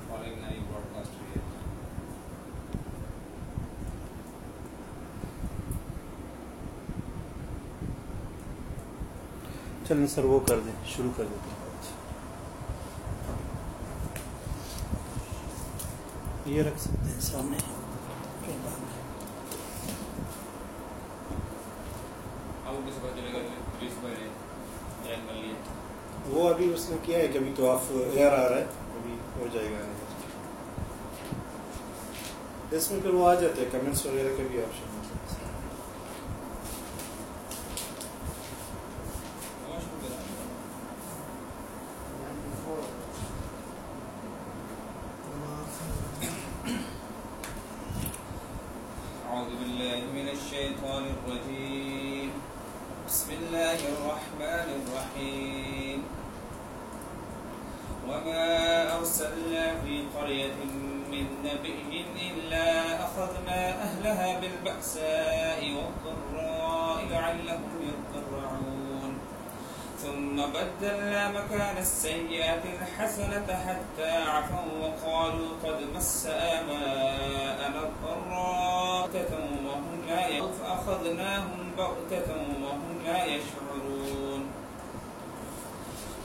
following any broadcast here. چلیں سر وہ کر دیں شروع کر دیتے ہیں یہ رکھ سکتے ہیں سامنے آپ وہ ابھی اس نے کیا ہے کہ ابھی تو آف ایئر آ رہا ہے ابھی ہو جائے گا۔ اس میں پھر وہ آ جاتے ہیں کمنٹس وغیرہ کا بھی آپشن أعوذ وما أرسلنا في قرية من نبي إلا أخذنا أهلها بالبأساء والضراء لعلهم يضرعون ثم بدلنا مكان السيئات الحسنة حتى عفوا وقالوا قد مس آباءنا الضراء وهم لا ي- فأخذناهم بغتة وهم لا يشعرون.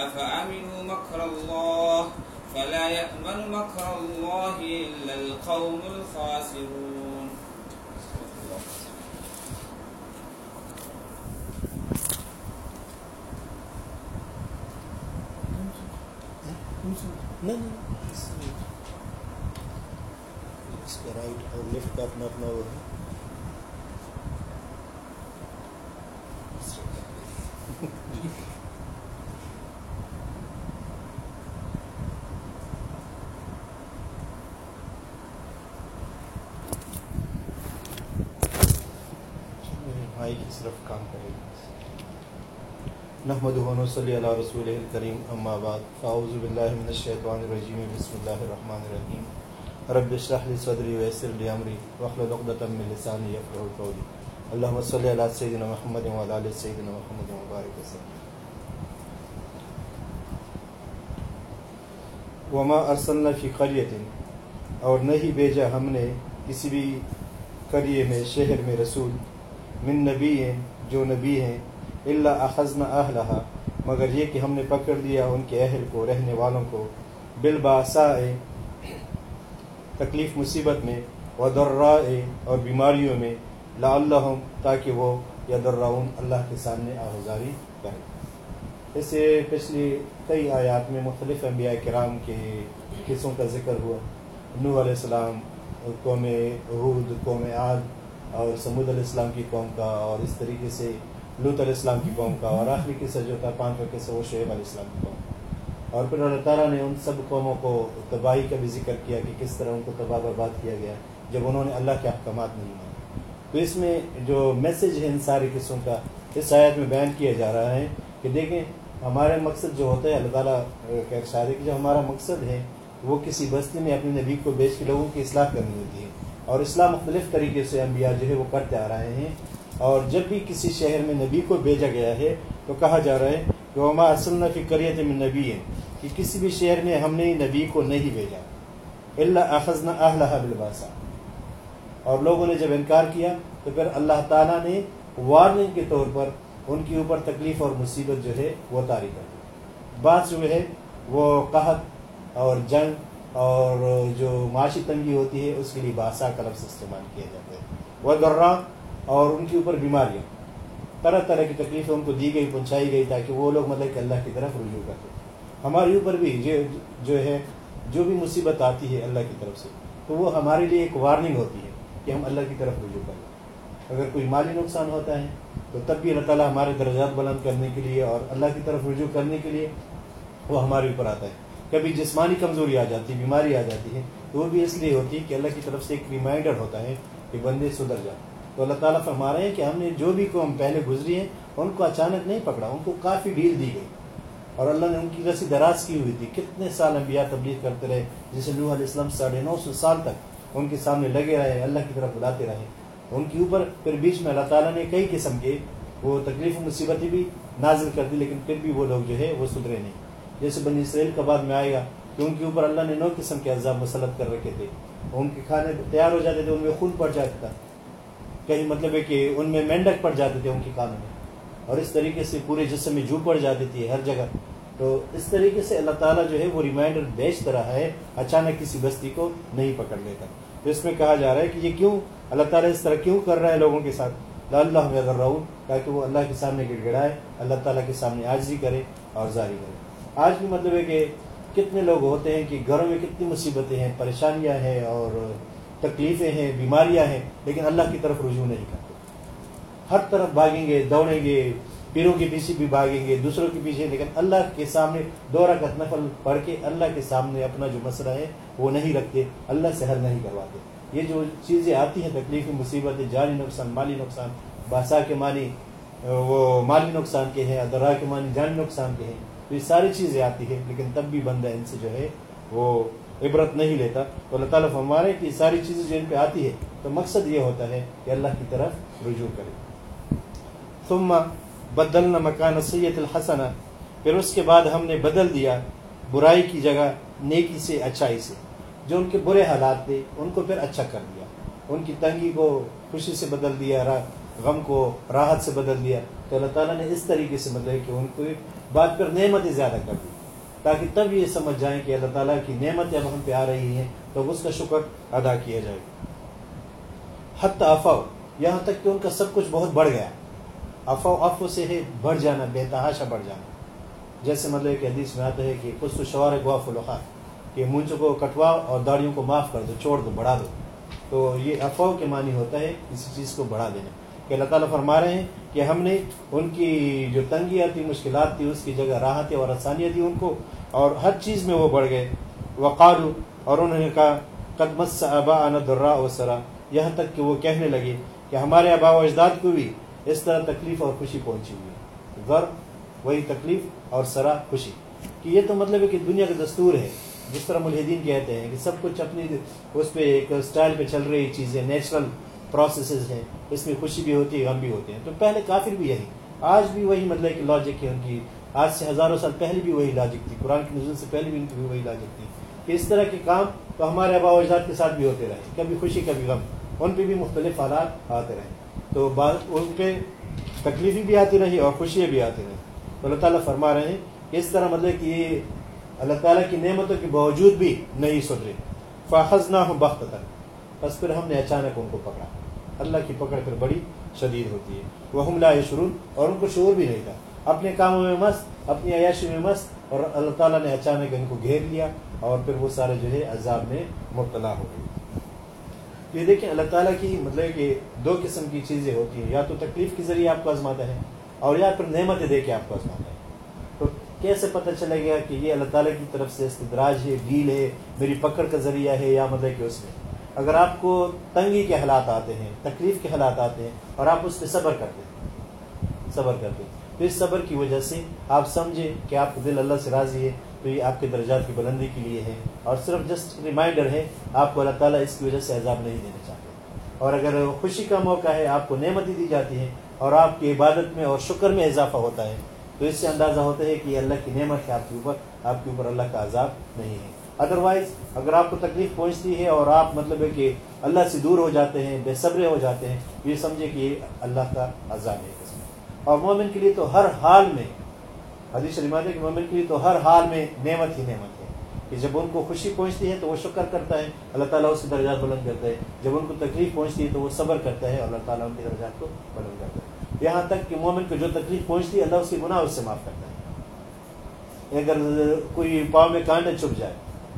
أفأمنوا مكر الله فلا يأمن مكر الله إلا القوم الخاسرون نہیں نہیں اس اس کا رائٹ اور لیفٹ کا اپنا اپنا وہ ہے کی صرف کام کرے گا نحمد صلی اللہ رسول الکریم، اما بعد، فاعوذ باللہ من الشیطان الرجیم، بسم اللہ الرحمن الرحیم۔ رب اشرح لی صدری، ویسر لی امری، واحلل عقدۃ من لسانی یفقهوا قولی۔ اللهم صل علی سیدنا محمد وعلى ال سیدنا محمد وبارک وسلم۔ وما ارسلنا فی قریۃ اور نہیں بھیجا ہم نے کسی بھی قریے میں، شہر میں رسول۔ من نبی ہیں جو نبی ہیں اللہ اخذنا اہلہا، مگر یہ کہ ہم نے پکڑ لیا ان کے اہل کو، رہنے والوں کو۔ بالباساء، تکلیف مصیبت میں ودراء اور بیماریوں میں، لعلہم، تاکہ وہ یدرعون اللہ کے سامنے آہذاری کریں۔ اس سے پچھلی کئی آیات میں مختلف انبیاء کرام کے قصوں کا ذکر ہوا۔ نوح علیہ السلام، قوم عہود قوم عاد اور سمود علیہ السلام کی قوم کا اور اس طریقے سے لوت علیہ السلام کی قوم کا اور آخری قصہ جو تھا پانچواں قصہ وہ شعیب علیہ السلام کی قوم اور پھر اللہ تعالیٰ نے ان سب قوموں کو تباہی کا بھی ذکر کیا کہ کس طرح ان کو تباہ برباد کیا گیا جب انہوں نے اللہ کے احکامات نہیں مانے۔ تو اس میں جو میسج ہے ان سارے قصوں کا، اس آیت میں بیان کیا جا رہا ہے کہ دیکھیں ہمارے مقصد جو ہوتا ہے، اللہ تعالیٰ کا ارشاد ہے کہ جو ہمارا مقصد ہے، وہ کسی بستی میں اپنے نبی کو بیچ کے لوگوں کی اصلاح کرنی ہوتی ہے۔ اور اصلاح مختلف طریقے سے انبیاء جو ہے وہ کرتے آ رہے ہیں اور جب بھی کسی شہر میں نبی کو بھیجا گیا ہے تو کہا جا رہا ہے کہ وما اصل فی کریت میں نبی ہے کہ کسی بھی شہر میں ہم نے نبی کو نہیں بھیجا اللہ اخذنا اہلہ بالباسا اور لوگوں نے جب انکار کیا تو پھر اللہ تعالیٰ نے وارننگ کے طور پر ان کے اوپر تکلیف اور مصیبت جو ہے وہ طاری کر دی۔ بات جو ہے وہ قحط اور جنگ اور جو معاشی تنگی ہوتی ہے، اس کے لیے باسا کا لفظ استعمال کیا جاتا ہے۔ وہ درا اور ان کے اوپر بیماریاں۔ طرح طرح کی تکلیفیں ان کو دی گئی، پہنچائی گئی تاکہ وہ لوگ مطلب کہ اللہ کی طرف رجوع کرتے۔ ہمارے اوپر بھی جو جو ہے، جو بھی مصیبت آتی ہے اللہ کی طرف سے، تو وہ ہمارے لیے ایک وارننگ ہوتی ہے کہ ہم اللہ کی طرف رجوع کریں۔ اگر کوئی مالی نقصان ہوتا ہے، تو تب بھی اللہ تعالیٰ ہمارے درجات بلند کرنے کے لیے اور اللہ کی طرف رجوع کرنے کے لیے وہ ہمارے اوپر آتا ہے۔ کبھی جسمانی کمزوری آ جاتی ہے، بیماری آ جاتی ہے، تو وہ بھی اس لیے ہوتی ہے کہ اللہ کی طرف سے ایک ریمائنڈر ہوتا ہے کہ بندے سدھر جائیں۔ تو اللہ تعالیٰ فرما رہے ہیں کہ ہم نے جو بھی قوم پہلے گزری ہیں، ان کو اچانک نہیں پکڑا، ان کو کافی ڈیل دی گئی۔ اور اللہ نے ان کی رسی دراز کی ہوئی تھی۔ کتنے سال انبیاء تبلیغ کرتے رہے جسے نوح علیہ السلام ساڑھے نو سو سال تک ان کے سامنے لگے رہے، اللہ کی طرف بلاتے رہے۔ ان کے اوپر پھر بیچ میں اللہ تعالیٰ نے کئی قسم کے وہ تکلیف و مصیبتیں بھی نازل کر دی، لیکن پھر بھی وہ لوگ جو ہے وہ سدھرے نہیں۔ جیسے بنی اسرائیل کا بعد میں آئے گا کہ ان کے اوپر اللہ نے نو قسم کے عذاب مسلط کر رکھے تھے۔ ان کے کھانے تیار ہو جاتے تھے، ان میں خون پڑ جاتا تھا۔ کہیں مطلب ہے کہ ان میں مینڈک پڑ جاتے تھے ان کے کھانوں میں۔ اور اس طریقے سے پورے جسم میں جو پڑ جاتی تھی ہر جگہ۔ تو اس طریقے سے اللہ تعالیٰ جو ہے وہ ریمائنڈر بیچ رہا ہے، اچانک کسی بستی کو نہیں پکڑ لیتا۔ تو اس میں کہا جا رہا ہے کہ یہ کیوں اللہ تعالیٰ اس طرح کیوں کر رہا ہے لوگوں کے ساتھ؟ اللہ میں اگر رہوں تاکہ وہ اللہ کے سامنے گڑ گڑائے اللہ تعالیٰ کے سامنے عاجزی کرے اور جاری کرے۔ آج بھی مطلب ہے کہ کتنے لوگ ہوتے ہیں کہ گھروں میں کتنی مصیبتیں ہیں، پریشانیاں ہیں اور تکلیفیں ہیں، بیماریاں ہیں، لیکن اللہ کی طرف رجوع نہیں کرتے۔ ہر طرف بھاگیں گے، دوڑیں گے، پیروں کے پیچھے بھی بھاگیں گے، دوسروں کے پیچھے، لیکن اللہ کے سامنے دو رکعت نفل پڑھ کے اللہ کے سامنے اپنا جو مسئلہ ہے وہ نہیں رکھتے، اللہ سے حل نہیں کرواتے۔ یہ جو چیزیں آتی ہیں تکلیفی مصیبتیں، جانی نقصان، مالی نقصان باسا کے معنی، وہ مالی نقصان کے ہیں، ادرا کے معنی، جانی نقصان کے ہیں۔ تو یہ ساری چیزیں آتی ہیں، لیکن تب بھی بندہ ان سے جو ہے وہ عبرت نہیں لیتا۔ تو اللہ تعالیٰ ہمارے کہ ساری چیزیں جو ان پہ آتی ہے تو مقصد یہ ہوتا ہے کہ اللہ کی طرف رجوع کرے۔ ثم بدلنا مکان سید الحسن پھر اس کے بعد ہم نے بدل دیا برائی کی جگہ، نیکی سے، اچھائی سے۔ جو ان کے برے حالات تھے، ان کو پھر اچھا کر دیا۔ ان کی تنگی کو خوشی سے بدل دیا غم کو راحت سے بدل دیا۔ تو اللہ تعالیٰ نے اس طریقے سے مطلب کہ ان کو بات پر نعمتیں زیادہ کر دی تاکہ تب یہ سمجھ جائیں کہ اللہ تعالیٰ کی نعمت جب ہم پہ آ رہی ہیں، تو اس کا شکر ادا کیا جائے۔ حت افو یہاں تک کہ ان کا سب کچھ بہت بڑھ گیا۔ افو افو سے ہے، بڑھ جانا، بے تحاشا بڑھ جانا۔ جیسے مطلب کہ حدیث میں آتا ہے کہ کچھ تو شوار گواف الخا کہ مونچوں کو کٹوا اور داڑیوں کو معاف کر دو، چھوڑ دو، بڑھا دو۔ تو یہ افواہ کے معنی ہوتا ہے، کسی چیز کو بڑھا دینا۔ کہ اللہ تعالیٰ فرما رہے ہیں کہ ہم نے ان کی جو تنگیاں تھی مشکلات تھی اس کی جگہ راحتیں اور آسانیاں دی ان کو اور ہر چیز میں وہ بڑھ گئے۔ وقالو اور انہوں نے کہا قدمت ابا درا و سرا۔ یہاں تک کہ وہ کہنے لگے کہ ہمارے آبا و اجداد کو بھی اس طرح تکلیف اور خوشی پہنچی ہوئی۔ غر وہی تکلیف اور سرا، خوشی۔ کہ یہ تو مطلب ہے کہ دنیا کا دستور ہے۔ جس طرح ملحدین کہتے ہیں کہ سب کچھ اپنی اس پہ ایک اسٹائل پہ چل رہی چیزیں، نیچرل پروسیسز ہیں، اس میں خوشی بھی ہوتی ہے، غم بھی ہوتے ہیں۔ تو پہلے کافر بھی یہی۔ آج بھی وہی مطلب کہ لاجک ہے ان کی۔ آج سے ہزاروں سال پہلے بھی وہی لاجک تھی۔ قرآن کی نزول سے پہلے بھی ان کی وہی لاجک تھی۔ کہ اس طرح کے کام تو ہمارے آبا و اجداد کے ساتھ بھی ہوتے رہے۔ کبھی خوشی، کبھی غم۔ ان پہ بھی مختلف حالات آتے رہے۔ تو بعض ان پہ تکلیفیں بھی آتی رہی اور خوشیاں بھی آتی رہی تو اللہ تعالیٰ فرما رہے ہیں کہ اس طرح مطلب کہ یہ اللہ تعالیٰ کی نعمتوں کے باوجود بھی نہیں سدھرے۔ فاخذ نہ ہوں بخت تک بس پھر ہم نے اچانک ان کو پکڑا۔ اللہ کی پکڑ پھر بڑی شدید ہوتی ہے۔ وہ حملہ شرون اور ان کو شعور بھی نہیں تھا۔ اپنے کاموں میں مست، اپنی عیاشی میں مست اور اللہ تعالیٰ نے اچانک ان کو گھیر لیا اور پھر وہ سارے جو ہے عذاب میں مبتلا ہو گئے۔ یہ دیکھیں، اللہ تعالیٰ کی مطلب کہ دو قسم کی چیزیں ہوتی ہیں۔ یا تو تکلیف کے ذریعے آپ کو آزماتا ہے اور یا پھر نعمتیں دے کے آپ کو آزماتا ہے۔ تو کیسے پتہ چلے گا کہ یہ اللہ تعالیٰ کی طرف سے استدراج ہے ڈیل ہے، میری پکڑ کا ذریعہ ہے یا مطلب کہ اس میں؟ اگر آپ کو تنگی کے حالات آتے ہیں، تکلیف کے حالات آتے ہیں اور آپ اس پہ صبر کرتے ہیں، صبر کرتے ہیں۔ تو اس صبر کی وجہ سے آپ سمجھیں کہ آپ کا دل اللہ سے راضی ہے، تو یہ آپ کے درجات کی بلندی کے لیے ہے۔ اور صرف جسٹ ریمائنڈر ہے، آپ کو اللہ تعالیٰ اس کی وجہ سے عذاب نہیں دینا چاہتے۔ اور اگر خوشی کا موقع ہے، آپ کو نعمتیں دی جاتی ہیں اور آپ کی عبادت میں اور شکر میں اضافہ ہوتا ہے، تو اس سے اندازہ ہوتا ہے کہ یہ اللہ کی نعمت ہے، آپ کے اوپر، آپ کے اوپر اللہ کا عذاب نہیں ہے۔ ادروائز اگر آپ کو تکلیف پہنچتی ہے اور آپ مطلب ہے کہ اللہ سے دور ہو جاتے ہیں، بے صبرے ہو جاتے ہیں، یہ سمجھے کہ یہ اللہ کا عذاب ہے۔ اور مومن کے لیے تو ہر حال میں، حدیث شریمات ہے کہ مومن کے لیے تو ہر حال میں نعمت ہی نعمت ہے۔ کہ جب ان کو خوشی پہنچتی ہے تو وہ شکر کرتا ہے، اللہ تعالیٰ اس کے درجات بلند کرتا ہے۔ جب ان کو تکلیف پہنچتی ہے تو وہ صبر کرتا ہے اور اللہ تعالیٰ ان کے درجات کو بلند کرتا ہے۔ یہاں تک کہ مومن کو جو تکلیف پہنچتی ہے، اللہ اس کی گناہ اس سے معاف کرتا ہے۔ اگر کوئی پاؤں میں کانٹے چھپ جائے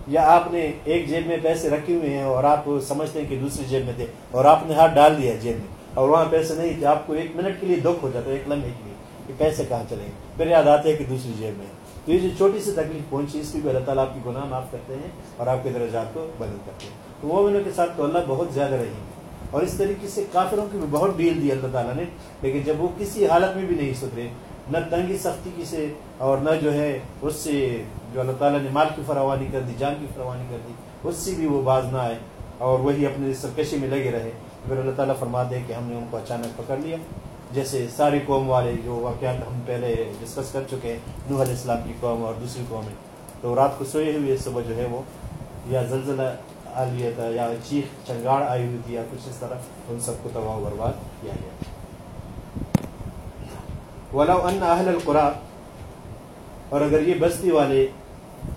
یا آپ نے ایک جیب میں پیسے رکھے ہوئے ہیں اور آپ سمجھتے ہیں کہ دوسری جیب میں تھے اور آپ نے ہاتھ ڈال دیا جیب میں اور وہاں پیسے نہیں تھے، آپ کو ایک منٹ کے لیے دکھ ہو جاتا ہے، ایک لمحے کے لیے کہ پیسے کہاں چلیں پھر یاد آتے ہیں کہ دوسری جیب میں۔ تو یہ جو چھوٹی سی تکلیف پہنچی، اس کی بھی اللہ تعالیٰ آپ کی گناہ معاف کرتے ہیں اور آپ کے درجات کو بدل کرتے ہیں۔ تو مومنوں کے ساتھ تو اللہ بہت زیادہ رہی ہے اور اس طریقے سے کافروں کی بھی بہت ڈیل دی اللہ تعالیٰ نے، لیکن جب وہ کسی حالت میں بھی نہیں سدھرے نہ تنگی سختی کی سے اور نہ جو ہے اس سے جو اللہ تعالیٰ نے مال کی فراوانی کر دی، جان کی فراوانی کر دی، اس سے بھی وہ باز نہ آئے اور وہی اپنے سرکشی میں لگے رہے۔ پھر اللہ تعالیٰ فرما دے کہ ہم نے ان کو اچانک پکڑ لیا۔ جیسے ساری قوم والے جو واقعات ہم پہلے ڈسکس کر چکے ہیں، نوح علیہ السلام کی قوم اور دوسری قومیں تو رات کو سوئے ہوئے صبح جو ہے وہ یا زلزلہ آ لیا تھا یا چیخ، چنگاڑ آئی ہوئی تھی یا کچھ اس طرح، ان سب کو تباہ و برباد کیا گیا۔ ولو ان اہل القرا، اور اگر یہ بستی والے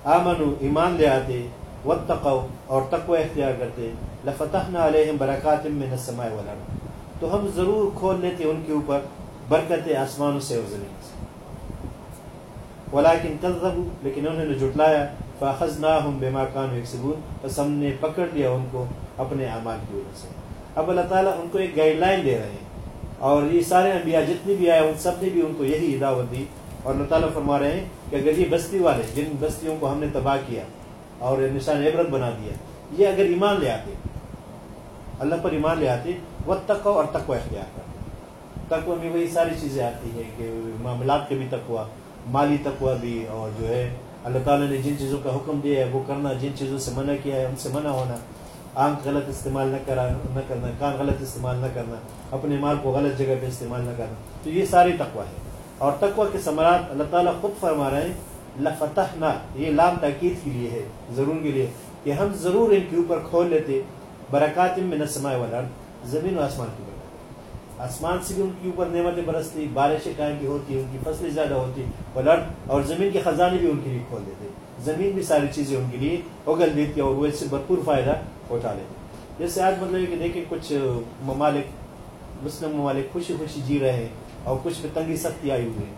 آمن ایمان لے آتے وتقو اور تقوی اختیار کرتے، لفتحنا علیہم برکات من السماء والارض۔ تو ہم ضرور کھول لیتے ان کے اوپر برکت آسمانوں سے اور زمین سے۔ ولیکن کذبوا، لیکن انہوں نے جھٹلایا، فاخذناہم بما كانوا یکسبون۔ بس ہم نے پکڑ لیا ان کو اپنے اعمال کی وجہ سے۔ اب اللہ تعالیٰ ان کو ایک گائیڈ لائن دے رہے ہیں۔ اور یہ سارے انبیاء جتنے بھی آئے، ان سب نے بھی ان کو یہی دعوت دی۔ اور اللہ تعالیٰ فرما رہے ہیں کہ اگر یہ بستی والے، جن بستیوں کو ہم نے تباہ کیا اور نشان عبرت بنا دیا، یہ اگر ایمان لے آتے، اللہ پر ایمان لے آتے وہ تقو اور تقوی اختیار کرتے۔ تقوی میں وہی ساری چیزیں آتی ہیں کہ معاملات کے بھی تقوی، مالی تقوی بھی اور جو ہے، اللہ تعالیٰ نے جن چیزوں کا حکم دیا ہے، وہ کرنا، جن چیزوں سے منع کیا ہے، ان سے منع ہونا۔ آنکھ غلط استعمال نہ کرا نہ کرنا، کان غلط استعمال نہ کرنا، اپنے مال کو غلط جگہ پہ استعمال نہ کرنا۔ تو یہ ساری تقوی ہے۔ اور تقوی کے ثمرات اللہ تعالیٰ خود فرما رہے ہیں لفتح نہ یہ لام تاکید کے لیے ہے، ضرور کے لیے، کہ ہم ضرور ان کے اوپر کھول لیتے، برکات میں نسمائے والا زمین و آسمان کی برکات آسمان سے بھی ان کے اوپر نعمتیں برستی، بارشیں قائم کی ہوتی، ان کی فصلیں زیادہ ہوتی ولرد اور زمین کے خزانے بھی ان کے لیے کھول دیتے۔ زمین بھی ساری چیزیں ان کے لیے اگل دیتی اور وہ اس سے بھرپور فائدہ اٹھا لیتے جیسے آج مطلب کہ دیکھیں کچھ ممالک، مسلم ممالک خوشی خوشی جی رہے ہیں اور کچھ پہ تنگی سختی آئی ہوئی ہے۔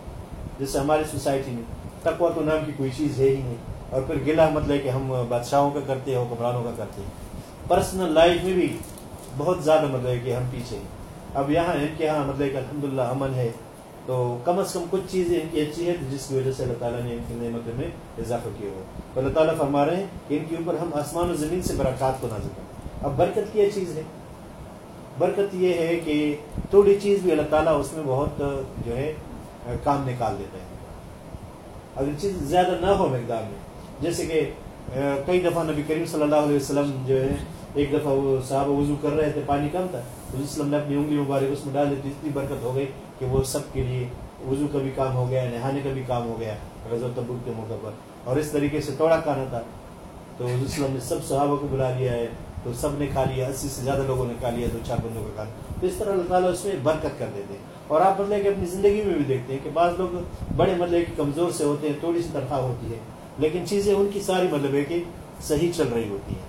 جیسے ہماری سوسائٹی میں تقوا تو نام کی کوئی چیز ہے ہی نہیں اور پھر گلا مطلب کہ ہم بادشاہوں کا کرتے ہیں، حکمرانوں کا کرتے ہیں۔ پرسنل لائف میں بھی بہت زیادہ مطلب کہ ہم پیچھے ہیں۔ اب یہاں ان کے یہاں مطلب کہ الحمد امن ہے۔ تو کم از کم کچھ چیزیں ان کی اچھی ہے جس کی وجہ سے اللہ تعالیٰ نے ان کی نعمت میں اضافہ کیا ہو تو اللہ تعالیٰ فرما رہے ہیں کہ ان کے اوپر ہم آسمان و زمین سے برکات کو نازل کریں۔ اب برکت کی یہ چیز ہے۔ برکت یہ ہے کہ تھوڑی چیز بھی اللہ تعالیٰ اس میں بہت جو ہے، کام نکال دیتا ہے۔ اگر چیز زیادہ نہ ہو مقدار میں، جیسے کہ کئی دفعہ نبی کریم صلی اللہ علیہ وسلم جو ہے، ایک دفعہ وہ صحابہ وضو کر رہے تھے، پانی کم تھا۔ حضور وسلم نے اپنی انگلی مبارک، اس میں ڈال دی اتنی برکت ہو گئی کہ وہ سب کے لیے وضو کا بھی کام ہو گیا، نہانے کا بھی کام ہو گیا غزل تبوک کے موقع پر۔ اور اس طریقے سے توڑا کھانا تھا۔ تو حضور وسلم نے سب صحابہ کو بلا لیا ہے، تو سب نے کھا لیا، اسی سے زیادہ لوگوں نے کھا لیا، دو چار بندوں کا کھانا۔ تو اس طرح اللہ تعالیٰ اس میں برکت کر دیتے ہیں۔ اور آپ مطلب کہ اپنی زندگی میں بھی دیکھتے ہیں کہ بعض لوگ بڑے مطلب کہ کمزور سے ہوتے ہیں، تھوڑی سی تنخواہ ہوتی ہے، لیکن چیزیں ان کی ساری مطلب ہے کہ صحیح چل رہی ہوتی ہیں۔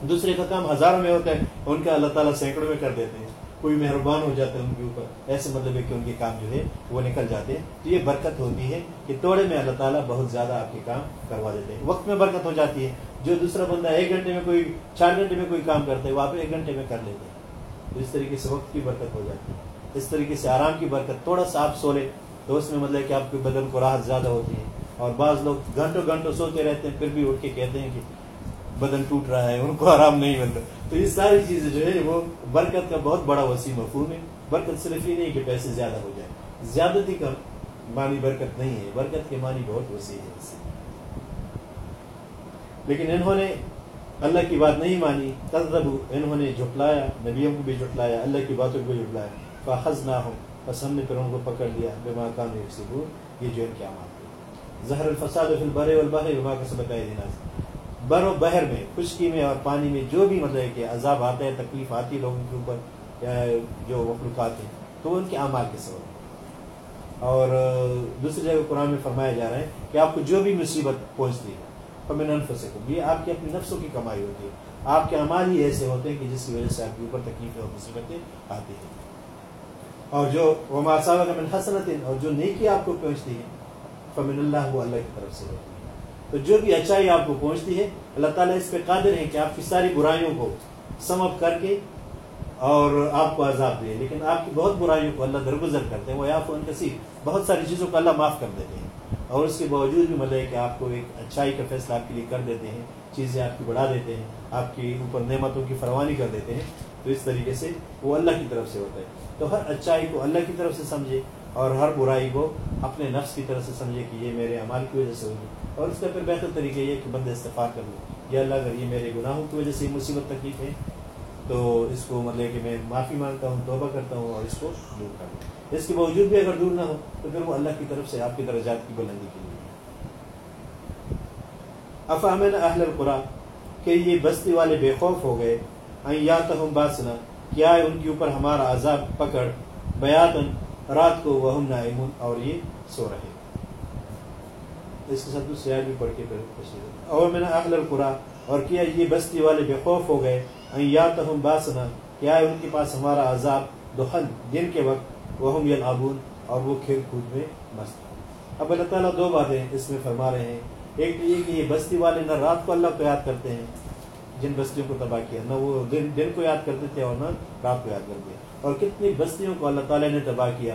دوسرے کا کام ہزاروں میں ہوتا ہے، ان کا اللہ تعالیٰ سینکڑوں میں کر دیتے ہیں۔ کوئی مہربان ہو جاتا ہے ان کے اوپر، ایسے مطلب ہے کہ ان کے کام جو ہے وہ نکل جاتے ہیں۔ تو یہ برکت ہوتی ہے کہ توڑے میں اللہ تعالیٰ بہت زیادہ آپ کے کام کروا دیتے ہیں۔ وقت میں برکت ہو جاتی ہے۔ جو دوسرا بندہ ایک گھنٹے میں کوئی، چار گھنٹے میں کوئی کام کرتا ہے، وہ آپ ایک گھنٹے میں کر لیتے ہیں۔ تو اس طریقے سے وقت کی برکت ہو جاتی ہے۔ اس طریقے سے آرام کی برکت، تھوڑا سا آپ سو لے تو اس میں مطلب کہ آپ کے بدن کو راحت زیادہ ہوتی ہے۔ اور بعض لوگ گھنٹوں گھنٹوں سوتے رہتے ہیں، پھر بھی اٹھ کے کہتے ہیں کہ بدن ٹوٹ رہا ہے، ان کو آرام نہیں ملتا تو یہ ساری چیزیں جو ہے، وہ برکت کا بہت بڑا وسیع مفہوم ہے۔ برکت صرف یہ نہیں کہ پیسے زیادہ ہو جائیں۔ زیادتی کا معنی برکت نہیں ہے، برکت کے معنی بہت وسیع ہے لیکن انہوں نے اللہ کی بات نہیں مانی۔ تذبو انہوں نے جھٹلایا، نبیوں کو بھی جھٹلایا، اللہ کی باتوں کو بھی جھٹلایا۔ فاخذ نہ ہو بس ہم نے پھر ان کو پکڑ لیا۔ بے ماکان یہ جو ان کے عمال زہر الفساد فی البر والبحر بما کسبت ایدینا بر و بحر میں، خشکی میں اور پانی میں جو بھی مطلب ہے کہ عذاب آتا ہے، تکلیف آتی ہے لوگوں کے اوپر، یا جو مخلوقات ہیں، تو ان کے اعمال کے سبب۔ اور دوسری جگہ قرآن میں فرمایا جا رہا ہے کہ آپ کو جو بھی مصیبت پہنچتی ہے، فمن انفسکم، یہ آپ کی اپنی نفسوں کی کمائی ہوتی ہے۔ آپ کے اعمال ہی ایسے ہوتے ہیں کہ جس کی وجہ سے آپ کے اوپر تکلیفیں اور مصیبتیں آتی ہیں۔ اور جو وما صاحب من حسنت اور جو نیکی آپ کو پہنچتی ہے، فمن اللہ وہ اللہ کی طرف سے ہوتی ہے۔ تو جو بھی اچھائی آپ کو پہنچتی ہے، اللہ تعالیٰ اس پہ قادر ہے کہ آپ کی ساری برائیوں کو سمپ کر کے اور آپ کو عذاب دے۔ لیکن آپ کی بہت برائیوں کو اللہ درگزر کرتے ہیں۔ وہ یا فون کسی بہت ساری چیزوں کو اللہ معاف کر دیتے ہیں۔ اور اس کے باوجود بھی مطلب ہے کہ آپ کو ایک اچھائی کا فیصلہ آپ کے لیے کر دیتے ہیں۔ چیزیں آپ کی بڑھا دیتے ہیں۔ آپ کی اوپر نعمتوں کی فروانی کر دیتے ہیں۔ تو اس طریقے سے وہ اللہ کی طرف سے ہوتا ہے۔ تو ہر اچھائی کو اللہ کی طرف سے سمجھے۔ اور ہر برائی کو اپنے نفس کی طرف سے سمجھے کہ یہ میرے عمال کی وجہ سے ہوگی اور اس کا پھر بہتر طریقہ یہ کہ بندے استفاد کر لوں یا اللہ، اگر یہ میرے گناہوں کی وجہ سے مصیبت، تکلیف ہے، تو اس کو مطلب کہ میں معافی مانگتا ہوں، توبہ کرتا ہوں اور اس کو دور کر دوں۔ اس کے باوجود بھی اگر دور نہ ہو، تو پھر وہ اللہ کی طرف سے آپ کی درجات کی بلندی کے لیے۔ افامن اہل القرا کہ یہ بستی والے بے خوف ہو گئے۔ یا تو ہم باسنا، کیا ہے ان کے اوپر ہمارا عذاب پکڑ؟ بیاتن رات کو وہ نائمون اور یہ سو رہے اس کے ساتھ دوسری بھی پڑھ کے پھر اور میں نے اہل القرا اور کیا یہ بستی والے بے خوف ہو گئے۔ یا تو ہم باسنا، کیا ہے ان کے پاس ہمارا عذاب؟ دخل، دن کے وقت وہ ہم یلعبون اور وہ کھیل کود میں مست اب اللہ تعالیٰ دو باتیں اس میں فرما رہے ہیں۔ ایک تو یہ کہ یہ بستی والے نہ رات کو اللہ کو یاد کرتے ہیں، جن بستیوں کو تباہ کیا، نہ وہ دن دن کو یاد کرتے تھے اور نہ رات کو یاد کرتے اور کتنی بستیوں کو اللہ تعالیٰ نے تباہ کیا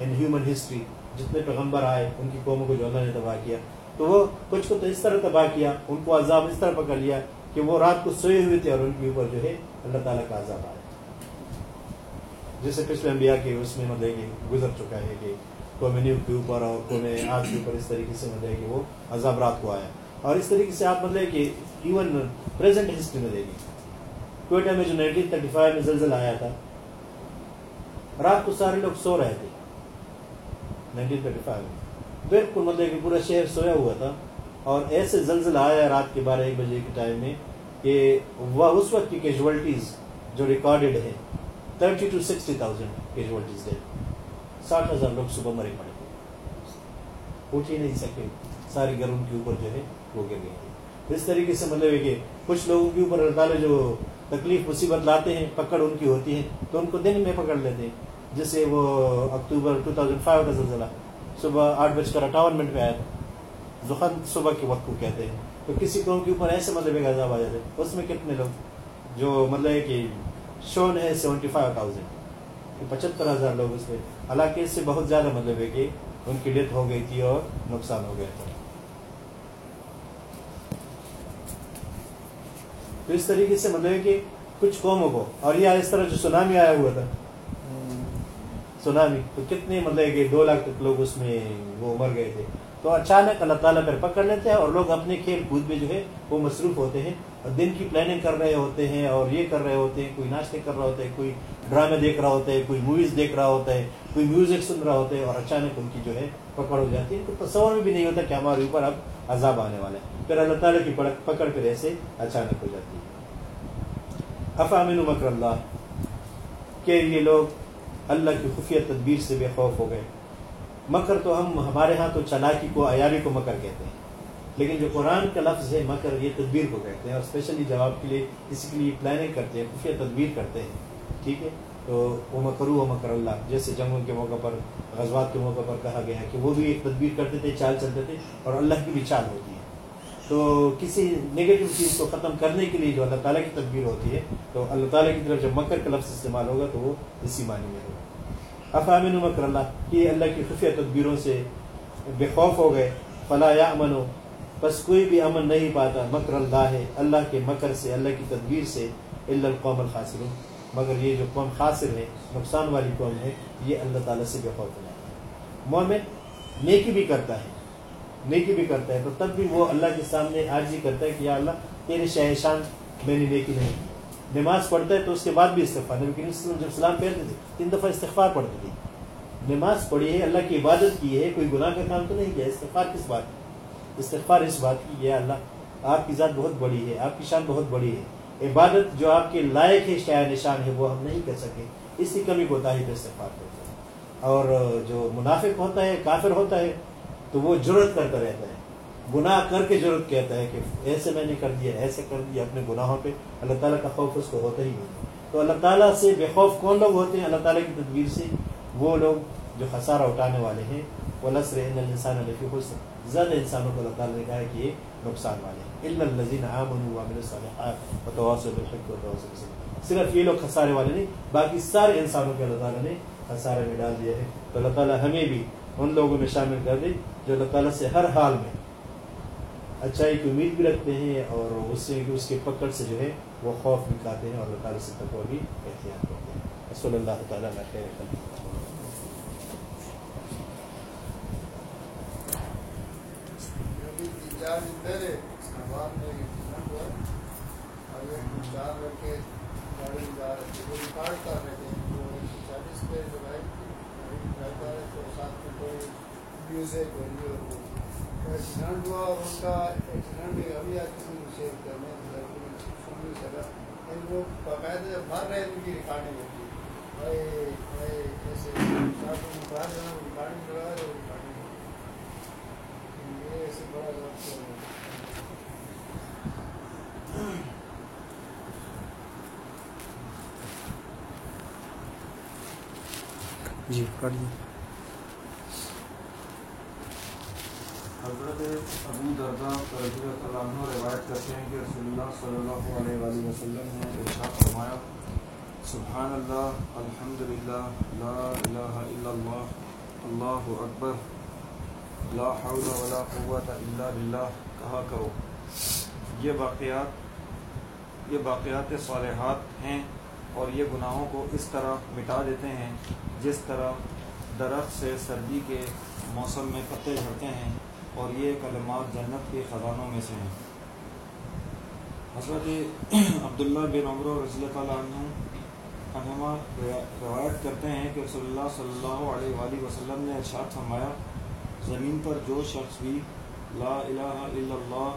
ان ہیومن ہسٹری جتنے پیغمبر آئے، ان کی قوموں کو جو اللہ نے تباہ کیا۔ تو وہ کچھ کو تو اس طرح تباہ کیا، ان کو عذاب اس طرح پکڑ لیا کہ وہ رات کو سوئے ہوئے تھے اور ان کے اوپر جو ہے اللہ تعالیٰ کا عذاب آیا۔ جیسے پچھلے انبیاء کے اس میں مطلب کہ گزر چکا ہے کہ قوم نیو کے اوپر اور قوم آگ کے اوپر اس طریقے سے مطلب کہ وہ عذاب رات کو آیا۔ اور اس طریقے سے آپ مطلب کہ ایون پریزنٹ ہسٹری میں دیکھیں۔ کوئٹہ میں جو نائنٹین تھرٹی فائیو میں زلزلہ آیا تھا رات کو سارے لوگ سو رہے تھے۔ نائنٹین تھرٹی فائیو میں بالکل مطلب کہ پورا شہر سویا ہوا تھا۔ اور ایسے زلزلہ آیا رات کے بارہ ایک بجے کے ٹائم میں کہ وہ اس وقت کی کیجولیٹیز جو ریکارڈیڈ ہے thirty two sixty thousand casualties ہے ساٹھ ہزار لوگ صبح مرے پڑے اٹھ ہی نہیں سکے۔ ساری گھر ان کے اوپر جو ہے وہ گر گئے تھے۔ اس طریقے سے مطلب ہے کہ کچھ لوگوں کے اوپر اللہ جو تکلیف، مصیبت لاتے ہیں، پکڑ ان کی ہوتی ہے تو ان کو دن میں پکڑ لیتے ہیں۔ جیسے وہ اکتوبر ٹو تھاؤزینڈ فائیو کا زلزلہ، صبح آٹھ بج کر اٹھاون منٹ آیا تھا۔ زخن صبح کے وقت کو کہتے ہیں۔ تو کسی قوم کے اوپر ایسے مطلب ایک عذاب آ جاتے اس میں کتنے لوگ؟ جو مطلب ہے کہ شون ہے سیونٹی فائیو تھاؤزینڈ پچہتر ہزار لوگ اس میں۔ حالانکہ اس سے بہت زیادہ مطلب ہے کہ ان کی ڈیتھ ہو گئی تھی اور نقصان ہو گیا تھا۔ تو اس طریقے سے مطلب ہے کہ کچھ قوموں کو، اور یہ اس طرح جو سونامی آیا ہوا تھا سونامی تو کتنے مطلب کہ دو لاکھ تک لوگ اس میں وہ مر گئے تھے تو اچانک اللہ تعالیٰ پھر پکڑ لیتے ہیں اور لوگ اپنے کھیل کود میں جو ہے وہ مصروف ہوتے ہیں اور دن کی پلاننگ کر رہے ہوتے ہیں اور یہ کر رہے ہوتے ہیں کوئی ناشتے کر رہا ہوتا ہے کوئی ڈرامے دیکھ رہا ہوتا ہے کوئی موویز دیکھ رہا ہوتا ہے کوئی میوزک سن رہا ہوتا ہے اور اچانک ان کی جو ہے پکڑ ہو جاتی ہے تو تصور میں بھی نہیں ہوتا کہ ہمارے اوپر اب عذاب آنے والا ہے پھر اللہ تعالیٰ کی پکڑ پھر ایسے اچانک ہو جاتی ہے افامن مکر اللہ کہ یہ لوگ اللہ کی خفیہ تدبیر سے بے خوف ہو گئے۔ مکر تو ہم ہمارے ہاں تو چلاکی کو عیاری کو مکر کہتے ہیں۔ لیکن جو قرآن کا لفظ ہے مکر، یہ تدبیر کو کہتے ہیں اور اسپیشلی جواب کے لیے کسی کے لیے پلاننگ کرتے ہیں، خفیہ تدبیر کرتے ہیں۔ ٹھیک ہے؟ تو وہ مکرو و مکر اللہ، جیسے جنگوں کے موقع پر، غزوات کے موقع پر کہا گیا ہے کہ وہ بھی ایک تدبیر کرتے تھے، چال چلتے تھے اور اللہ کی بھی چال ہوتی ہے۔ تو کسی نگیٹو چیز کو ختم کرنے کے لیے جو اللہ تعالیٰ کی تدبیر ہوتی ہے، تو اللہ تعالیٰ کی طرف جب مکر کا لفظ استعمال ہوگا تو وہ اسی معنی میں ہوگا۔ افامن مکر اللہ کہ اللہ کی خفیہ تدبیروں سے بے خوف ہو گئے فلاں یا امن ہو بس کوئی بھی امن نہیں پاتا، مکر اللہ ہے، اللہ کے مکر سے، اللہ کی تدبیر سے اللہ القوم الخاصر مگر یہ جو قوم خاصر ہے، نقصان والی قوم ہے، یہ اللہ تعالیٰ سے بے خوف ہے۔ مومن نیکی بھی کرتا ہے، نیکی بھی کرتا ہے، تو تب بھی وہ اللہ کے سامنے آج ہی کرتا ہے کہ یا اللہ، تیرے شہ شان میں نے نیکی نہیں نماز پڑھتا ہے تو اس کے بعد بھی استغفار، نبی کریم صلی اللہ علیہ وسلم جب سلام پھیرتے تھے، تین دفعہ استغفار پڑھتے تھے۔ نماز پڑھی ہے اللہ کی عبادت کی ہے کوئی گناہ کا کام تو نہیں کیا، استغفار کس بات کی؟ استغفار اس بات کی یہ اللہ، آپ کی ذات بہت بڑی ہے، آپ کی شان بہت بڑی ہے۔ عبادت جو آپ کے لائق ہے شاع نشان ہے، وہ ہم نہیں کر سکے۔ اس کی کمی کوتا ہی پہ استغفار کرتے ہیں۔ اور جو منافق ہوتا ہے، کافر ہوتا ہے، تو وہ جرت کرتا رہتا ہے۔ گناہ کر کے ضرورت کہتا ہے کہ ایسے میں نے کر دیا، ایسے کر دیا اپنے گناہوں پہ، اللہ تعالیٰ کا خوف اس کو ہوتا ہی نہیں۔ تو اللہ تعالیٰ سے بے خوف کون لوگ ہوتے ہیں؟ اللہ تعالیٰ کی تدبیر سے وہ لوگ جو خسارہ اٹھانے والے ہیں۔ وہ لسر انسان علیہ حسن زیادہ انسانوں کو اللہ تعالیٰ نے کہا ہے کہ یہ نقصان والے ہیں۔ اللہ الزین صرف یہ لوگ خسارے والے نہیں، باقی سارے انسانوں کے اللہ تعالیٰ نے خسارے میں ڈال دیا ہے۔ تو اللہ تعالیٰ ہمیں بھی ان لوگوں میں شامل کر دے جو اللہ تعالیٰ سے ہر حال میں اچھائی کی امید بھی رکھتے ہیں اور اس سے اس کے پکڑ سے جو ہے وہ خوف بھی کھاتے ہیں اور اللہ تعالیٰ سے تقوی بھی احتیاط کرتے ہیں۔ صلی اللہ تعالیٰ علیہ خیر چار دن پہلے اسلام میں ایکسیڈنٹ ہوا اور چار لڑکے گاڑی جا رہے تھے وہ ریکارڈ کر رہے تھے ایک سو چالیس پہ جو بائک تھی گاڑی ڈرائیو رہے تھے ساتھ میں کوئی میوزک اور یہ ایکسیڈنٹ ہوا اور ان کا ایکسیڈنٹ بھی ابھی آج کسی نے شیئر کرنے سن نہیں سکا لیکن وہ باقاعدہ مر رہے ان کی ریکارڈنگ ہوتی بھائی بھائی ایسے ساتھ میں باہر جانا ریکارڈنگ کرا رہے ریکارڈنگ یہ ایسے بڑا لفظ جی پڑھیے حضرت ابو دردا رضی اللہ عنہ روایت کرتے ہیں کہ رسول اللہ صلی اللہ علیہ وآلہ وسلم نے ارشاد فرمایا، سبحان اللہ الحمد للہ لا الہ الا اللہ اللہ اکبر، لا حول ولا قوت الا باللہ، کہا کرو۔ یہ واقعات یہ واقعات صالحات ہیں اور یہ گناہوں کو اس طرح مٹا دیتے ہیں جس طرح درخت سے سردی کے موسم میں پتے جھڑتے ہیں۔ اور یہ کلمات جنت کے خزانوں میں سے ہیں۔ حضرت عبداللہ بن عمر رضی اللہ تعالیٰ عنہ عنہما روایت کرتے ہیں کہ رسول اللہ صلی اللہ علیہ وآلہ وسلم نے ارشاد فرمایا، زمین پر جو شخص بھی لا الہ الا اللہ،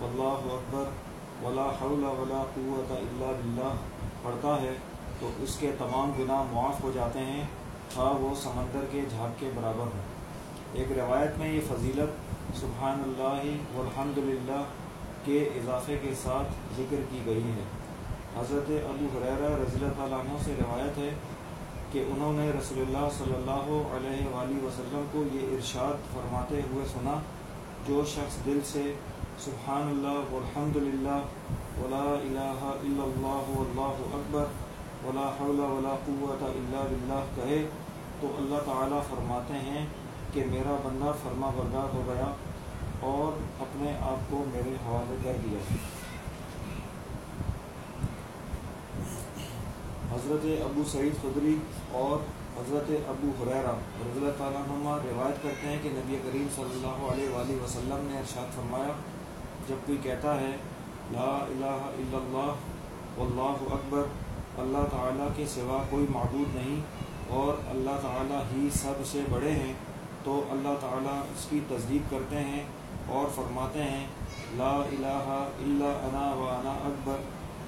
واللہ اکبر، ولا حول ولا قوت الا باللہ پڑھتا ہے، تو اس کے تمام گناہ معاف ہو جاتے ہیں خواہ وہ سمندر کے جھاگ کے برابر ہوں۔ ایک روایت میں یہ فضیلت سبحان اللہ والحمد للہ کے اضافے کے ساتھ ذکر کی گئی ہے۔ حضرت ابو حریرہ رضی اللہ تعالیٰ عنہ سے روایت ہے کہ انہوں نے رسول اللہ صلی اللہ علیہ وآلہ وسلم کو یہ ارشاد فرماتے ہوئے سنا، جو شخص دل سے سبحان اللہ والحمد للہ ولا الہ الا اللہ واللہ اکبر ولا حول ولا قوت الا باللہ کہے، تو اللہ تعالیٰ فرماتے ہیں کہ میرا بندہ فرما بردار ہو گیا اور اپنے آپ کو میرے حوالے کر دیا۔ حضرت ابو سعید خدری اور حضرت ابو حریرہ رضی اللہ تعالیٰ عنہ روایت کرتے ہیں کہ نبی کریم صلی اللہ علیہ وآلہ وسلم نے ارشاد فرمایا، جب کوئی کہتا ہے، لا الہ الا اللہ، واللہ اکبر، اللہ تعالیٰ کے سوا کوئی معبود نہیں اور اللہ تعالیٰ ہی سب سے بڑے ہیں تو اللہ تعالیٰ اس کی تصدیق کرتے ہیں اور فرماتے ہیں، لا الہ الا انا و انا اکبر،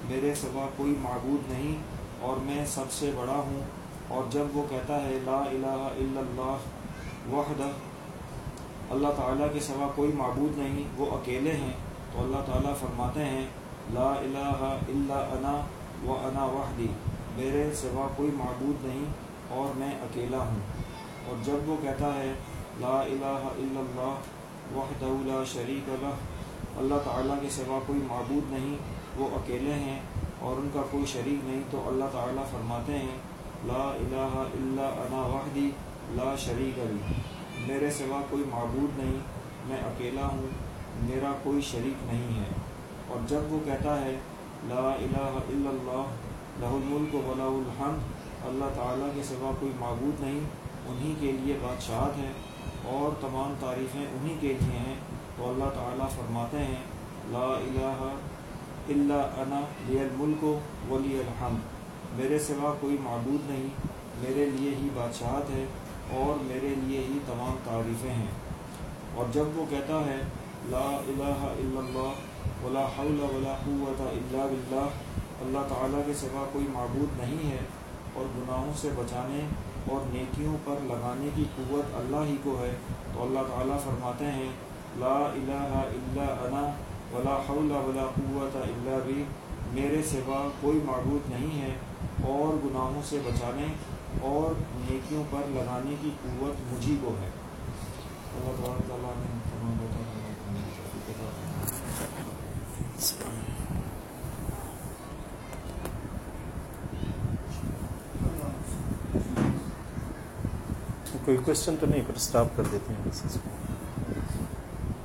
میرے سوا کوئی معبود نہیں اور میں سب سے بڑا ہوں۔ اور جب وہ کہتا ہے، لا الہ الا اللہ وحدہ، اللہ تعالیٰ کے سوا کوئی معبود نہیں، وہ اکیلے ہیں، تو اللہ تعالیٰ فرماتے ہیں، لا الہ الا انا و انا وحدی، میرے سوا کوئی معبود نہیں اور میں اکیلا ہوں۔ اور جب وہ کہتا ہے، لا الہ الا اللہ وحدہ لا شریک لہ، اللہ تعالیٰ کے سوا کوئی معبود نہیں، وہ اکیلے ہیں اور ان کا کوئی شریک نہیں، تو اللہ تعالیٰ فرماتے ہیں، لا الہ الا انا وحدی لا شریک علی میرے سوا کوئی معبود نہیں، میں اکیلا ہوں، میرا کوئی شریک نہیں ہے۔ اور جب وہ کہتا ہے، لا الہ الا اللہ لہ الملک و لہ الحمد، اللہ تعالیٰ کے سوا کوئی معبود نہیں انہی کے لیے بادشاہت ہے اور تمام تعریفیں انہی کے لیے ہیں۔ تو اللہ تعالیٰ فرماتے ہیں، لا الہ الا انا لی الملک ولی الحمد میرے سوا کوئی معبود نہیں، میرے لیے ہی بادشاہت ہے اور میرے لیے ہی تمام تعریفیں ہیں۔ اور جب وہ کہتا ہے، لا الہ الا اللہ ولا حول ولا قوت الا باللہ، اللہ تعالیٰ کے سوا کوئی معبود نہیں ہے اور گناہوں سے بچانے اور نیکیوں پر لگانے کی قوت اللہ ہی کو ہے۔ تو اللہ تعالیٰ فرماتے ہیں، لا الہ الا انا ولا حول ولا قوت الا بی۔ میرے سوا کوئی معبود نہیں ہے۔ اور گناہوں سے بچانے اور نیکیوں پر لگانے کی قوت مجھی کو ہے۔ اللہ تبارک تعالیٰ نے تمام باتوں کو کرنے کی توفیق عطا فرمائے۔ کوئی کوشچن تو نہیں پر اسٹاپ کر دیتے ہیں۔ بس کو